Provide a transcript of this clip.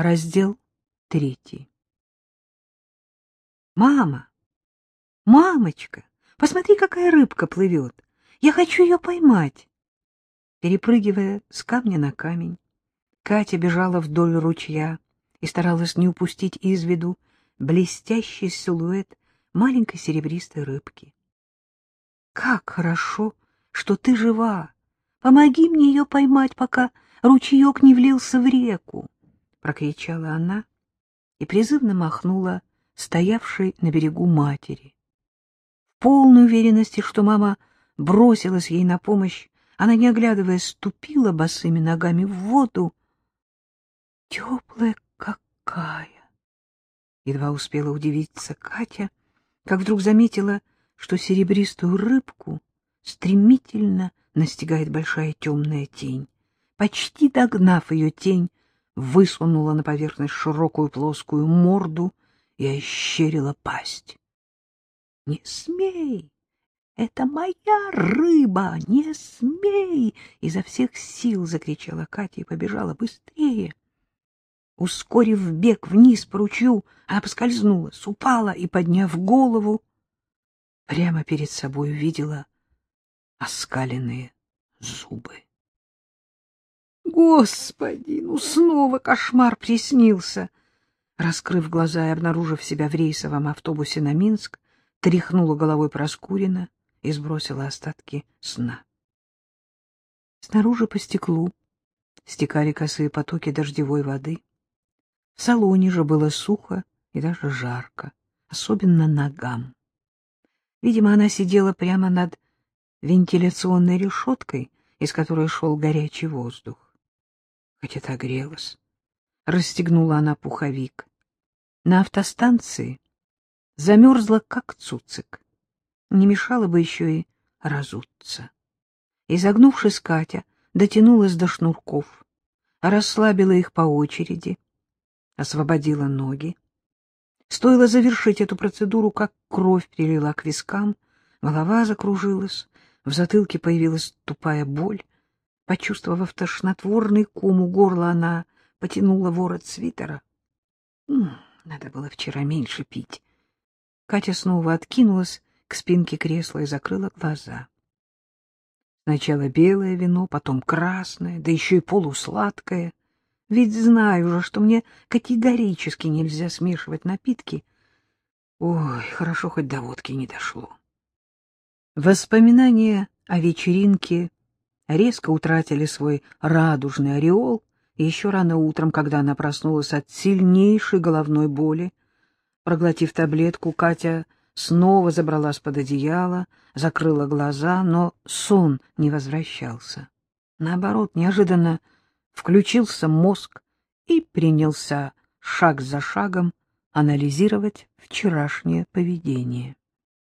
Раздел третий. «Мама! Мамочка! Посмотри, какая рыбка плывет! Я хочу ее поймать!» Перепрыгивая с камня на камень, Катя бежала вдоль ручья и старалась не упустить из виду блестящий силуэт маленькой серебристой рыбки. «Как хорошо, что ты жива! Помоги мне ее поймать, пока ручеек не влился в реку!» — прокричала она и призывно махнула стоявшей на берегу матери. В полной уверенности, что мама бросилась ей на помощь, она, не оглядываясь, ступила босыми ногами в воду. Теплая какая! Едва успела удивиться Катя, как вдруг заметила, что серебристую рыбку стремительно настигает большая темная тень. Почти догнав ее тень, высунула на поверхность широкую плоскую морду и ощерила пасть. — Не смей! Это моя рыба! Не смей! — изо всех сил закричала Катя и побежала быстрее. Ускорив бег вниз по ручью, она поскользнулась, упала и, подняв голову, прямо перед собой увидела оскаленные зубы. Господи, ну снова кошмар приснился! Раскрыв глаза и обнаружив себя в рейсовом автобусе на Минск, тряхнула головой Проскурина и сбросила остатки сна. Снаружи по стеклу стекали косые потоки дождевой воды. В салоне же было сухо и даже жарко, особенно ногам. Видимо, она сидела прямо над вентиляционной решеткой, из которой шел горячий воздух. Хотя так грелась. Расстегнула она пуховик. На автостанции замерзла, как цуцик. Не мешало бы еще и разуться. Изогнувшись, Катя дотянулась до шнурков, расслабила их по очереди, освободила ноги. Стоило завершить эту процедуру, как кровь прилила к вискам, голова закружилась, в затылке появилась тупая боль. Почувствовав тошнотворный ком у горла, она потянула ворот свитера. Надо было вчера меньше пить. Катя снова откинулась к спинке кресла и закрыла глаза. Сначала белое вино, потом красное, да еще и полусладкое. Ведь знаю же, что мне категорически нельзя смешивать напитки. Ой, хорошо, хоть до водки не дошло. Воспоминания о вечеринке резко утратили свой радужный ореол, и еще рано утром, когда она проснулась от сильнейшей головной боли, проглотив таблетку, Катя снова забралась под одеяло, закрыла глаза, но сон не возвращался. Наоборот, неожиданно включился мозг и принялся шаг за шагом анализировать вчерашнее поведение.